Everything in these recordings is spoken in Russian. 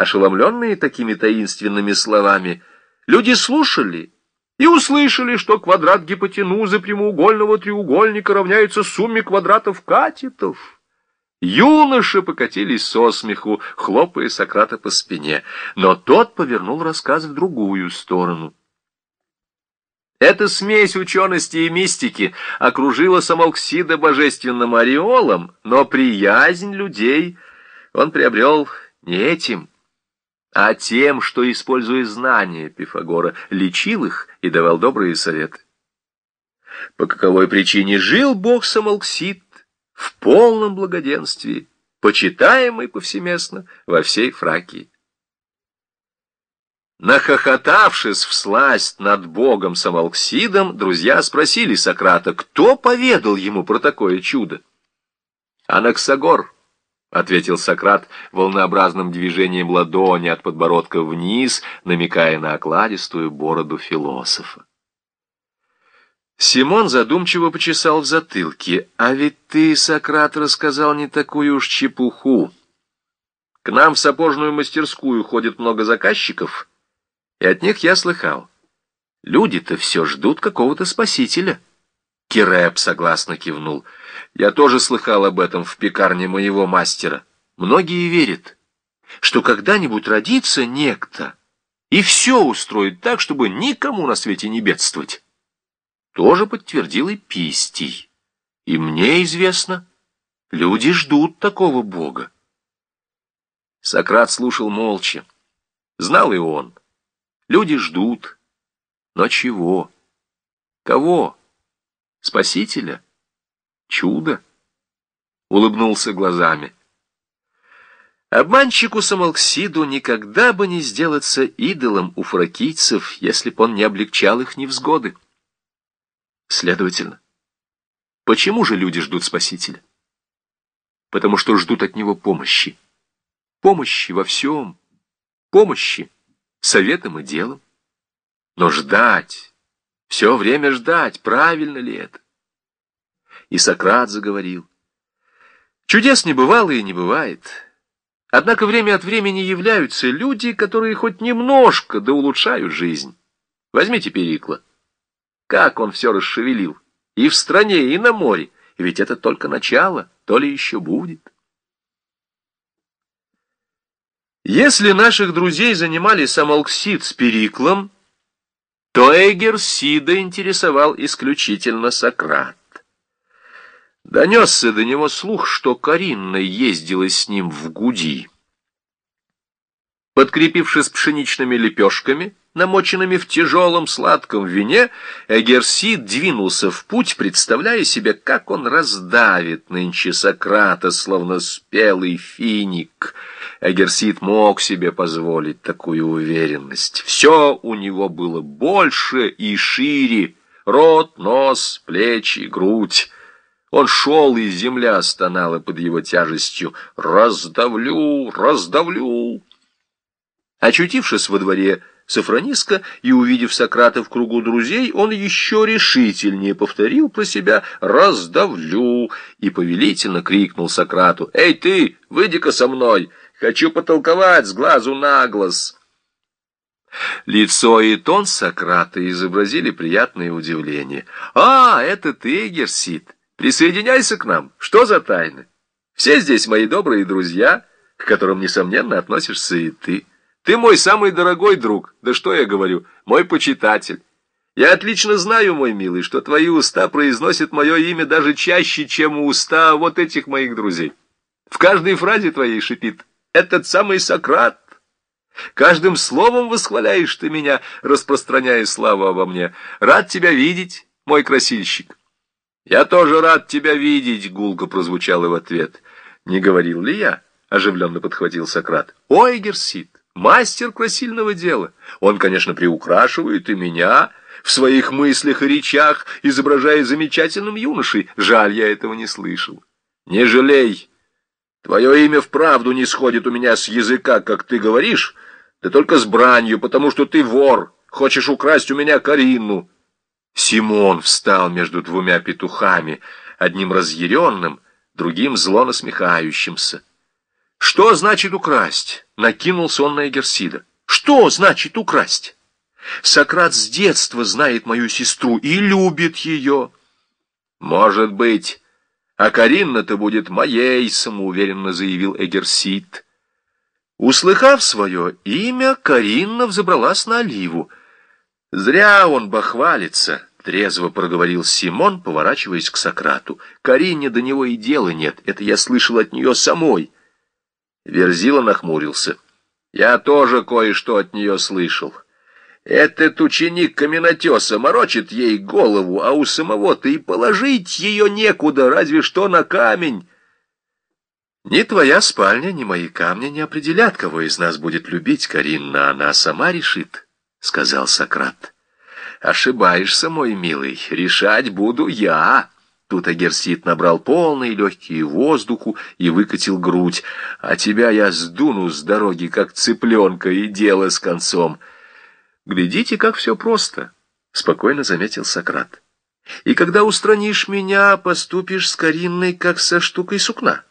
Ошеломленные такими таинственными словами, люди слушали и услышали, что квадрат гипотенузы прямоугольного треугольника равняется сумме квадратов катетов. Юноши покатились со смеху, хлопая Сократа по спине, но тот повернул рассказ в другую сторону. Эта смесь учености и мистики окружила Самолксида божественным ореолом, но приязнь людей он приобрел не этим, а тем, что, используя знания Пифагора, лечил их и давал добрые советы. По каковой причине жил бог Самолксид в полном благоденствии, почитаемый повсеместно во всей Фракии. Нахохотавшись в сласть над богом Самолксидом, друзья спросили Сократа, кто поведал ему про такое чудо. «Анаксагор», — ответил Сократ волнообразным движением ладони от подбородка вниз, намекая на окладистую бороду философа. Симон задумчиво почесал в затылке. «А ведь ты, Сократ, рассказал не такую уж чепуху. К нам в сапожную мастерскую ходит много заказчиков» и от них я слыхал. Люди-то все ждут какого-то спасителя. Киреп согласно кивнул. Я тоже слыхал об этом в пекарне моего мастера. Многие верят, что когда-нибудь родится некто и все устроит так, чтобы никому на свете не бедствовать. Тоже подтвердил и Пистий. И мне известно, люди ждут такого Бога. Сократ слушал молча. Знал и он. Люди ждут. Но чего? Кого? Спасителя? Чудо? Улыбнулся глазами. Обманщику Самолксиду никогда бы не сделаться идолом у фракийцев, если б он не облегчал их невзгоды. Следовательно, почему же люди ждут Спасителя? Потому что ждут от него помощи. Помощи во всем. Помощи советом и делом. Но ждать, все время ждать, правильно ли это? И Сократ заговорил. Чудес не бывало и не бывает. Однако время от времени являются люди, которые хоть немножко да улучшают жизнь. Возьмите Перикла. Как он все расшевелил. И в стране, и на море. Ведь это только начало, то ли еще будет. Если наших друзей занимали Самолксид с Периклом, то Эгерсида интересовал исключительно Сократ. Донесся до него слух, что Каринна ездила с ним в Гуди. Подкрепившись пшеничными лепешками, намоченными в тяжелом сладком вине, Эгерсид двинулся в путь, представляя себе, как он раздавит нынче Сократа, словно спелый финик. Эгерсид мог себе позволить такую уверенность. Все у него было больше и шире. Рот, нос, плечи, грудь. Он шел, и земля стонала под его тяжестью. «Раздавлю, раздавлю!» Очутившись во дворе, Сафрониска, и, увидев Сократа в кругу друзей, он еще решительнее повторил про себя «раздавлю» и повелительно крикнул Сократу «Эй ты, выйди-ка со мной, хочу потолковать с глазу на глаз». Лицо и тон Сократа изобразили приятное удивление. «А, это ты, Герсит, присоединяйся к нам, что за тайны? Все здесь мои добрые друзья, к которым, несомненно, относишься и ты». Ты мой самый дорогой друг, да что я говорю, мой почитатель. Я отлично знаю, мой милый, что твои уста произносят мое имя даже чаще, чем уста вот этих моих друзей. В каждой фразе твоей шипит «этот самый Сократ». Каждым словом восхваляешь ты меня, распространяя славу обо мне. Рад тебя видеть, мой красильщик. Я тоже рад тебя видеть, гулко прозвучало в ответ. Не говорил ли я? Оживленно подхватил Сократ. Ой, Герсит, мастер красильного дела. Он, конечно, приукрашивает и меня в своих мыслях и речах, изображая замечательным юношей. Жаль, я этого не слышал. Не жалей. Твое имя вправду не сходит у меня с языка, как ты говоришь, да только с бранью, потому что ты вор, хочешь украсть у меня Карину. Симон встал между двумя петухами, одним разъяренным, другим зло насмехающимся. Что значит украсть? Накинулся он на Эгерсида. Что значит украсть? Сократ с детства знает мою сестру и любит ее. Может быть, а Каринна-то будет моей, самоуверенно заявил Эгерсид. Услыхав свое имя, Каринна взобралась на оливу. Зря он бахвалится, трезво проговорил Симон, поворачиваясь к Сократу. Карине до него и дела нет, это я слышал от нее самой. Верзила нахмурился. Я тоже кое-что от нее слышал. Этот ученик каменотеса морочит ей голову, а у самого-то и положить ее некуда, разве что на камень. Ни твоя спальня, ни мои камни не определят, кого из нас будет любить Каринна, она сама решит, — сказал Сократ. Ошибаешься, мой милый, решать буду я. Тут Агерсит набрал полные легкие воздуху и выкатил грудь. А тебя я сдуну с дороги, как цыпленка, и дело с концом. «Глядите, как все просто», — спокойно заметил Сократ. «И когда устранишь меня, поступишь с Каринной, как со штукой сукна.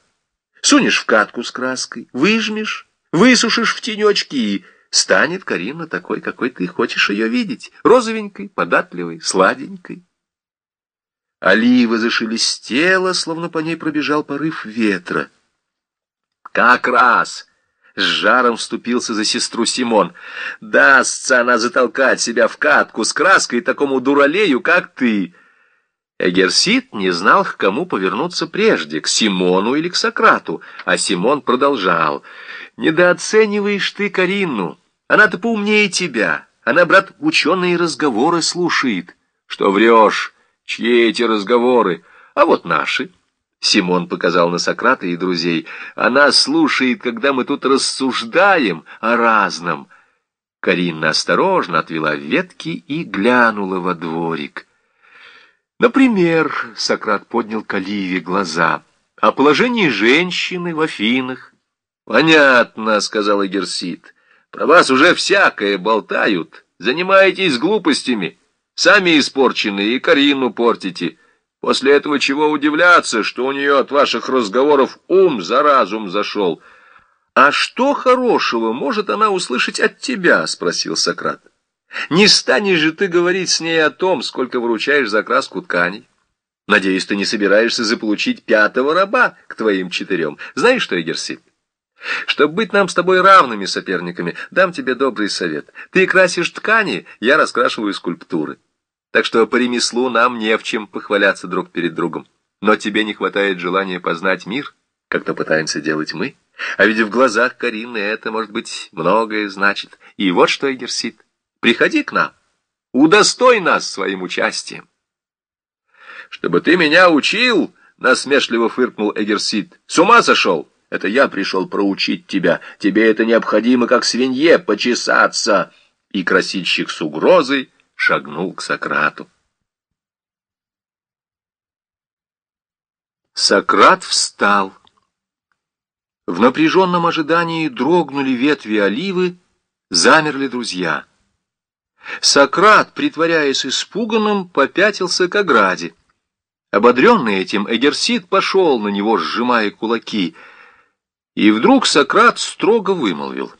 Сунешь в катку с краской, выжмешь, высушишь в тенечке, и станет Карина такой, какой ты хочешь ее видеть, розовенькой, податливой, сладенькой». Олива зашелестела, словно по ней пробежал порыв ветра. «Как раз!» С жаром вступился за сестру Симон. «Дастся она затолкать себя в катку с краской такому дуралею, как ты!» Эгерсит не знал, к кому повернуться прежде, к Симону или к Сократу, а Симон продолжал. «Недооцениваешь ты Карину. Она-то поумнее тебя. Она, брат, ученые разговоры слушает. Что врешь? Чьи эти разговоры? А вот наши». Симон показал на Сократа и друзей. Она слушает, когда мы тут рассуждаем о разном. Карина осторожно отвела ветки и глянула во дворик. Например, Сократ поднял к Оливе глаза. О положении женщины в Афинах. Понятно, сказал Герсит. Про вас уже всякое болтают. Занимаетесь глупостями. Сами испорчены и Карину портите. После этого чего удивляться, что у нее от ваших разговоров ум за разум зашел. «А что хорошего может она услышать от тебя?» — спросил Сократ. «Не станешь же ты говорить с ней о том, сколько выручаешь за краску тканей? Надеюсь, ты не собираешься заполучить пятого раба к твоим четырем. Знаешь что, Эгерсит? Чтобы быть нам с тобой равными соперниками, дам тебе добрый совет. Ты красишь ткани, я раскрашиваю скульптуры». Так что по ремеслу нам не в чем похваляться друг перед другом. Но тебе не хватает желания познать мир, как то пытаемся делать мы. А ведь в глазах Карины это, может быть, многое значит. И вот что, Эгерсит, приходи к нам, удостой нас своим участием. Чтобы ты меня учил, насмешливо фыркнул Эгерсит. С ума сошел? Это я пришел проучить тебя. Тебе это необходимо, как свинье, почесаться. И красильщик с угрозой шагнул к Сократу. Сократ встал. В напряженном ожидании дрогнули ветви оливы, замерли друзья. Сократ, притворяясь испуганным, попятился к ограде. Ободренный этим, Эгерсид пошел на него, сжимая кулаки. И вдруг Сократ строго вымолвил.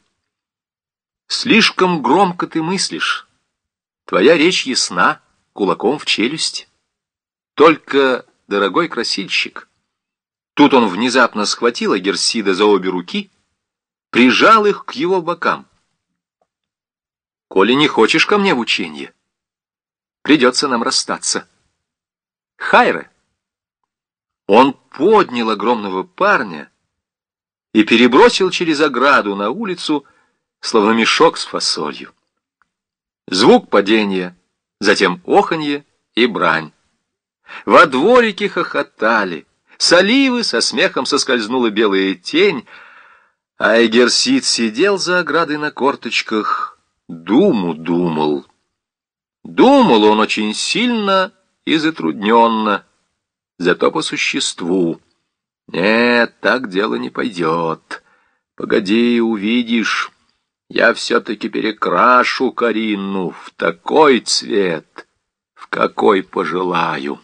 «Слишком громко ты мыслишь». Твоя речь ясна, кулаком в челюсть. Только, дорогой красильщик, тут он внезапно схватил Герсида за обе руки, прижал их к его бокам. Коли не хочешь ко мне в ученье, придется нам расстаться. Хайре! Он поднял огромного парня и перебросил через ограду на улицу, словно мешок с фасолью. Звук падения, затем оханье и брань. Во дворике хохотали, с оливы со смехом соскользнула белая тень, а Эгерсид сидел за оградой на корточках, думу думал. Думал он очень сильно и затрудненно, зато по существу. Нет, так дело не пойдет. Погоди, увидишь. Я все-таки перекрашу Карину в такой цвет, в какой пожелаю.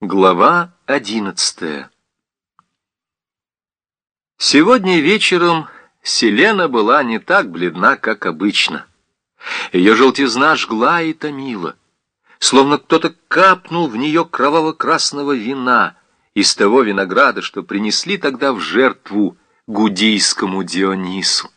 Глава одиннадцатая Сегодня вечером Селена была не так бледна, как обычно. Ее желтизна жгла и томила, словно кто-то капнул в нее кроваво-красного вина из того винограда, что принесли тогда в жертву гудийскому Дионису.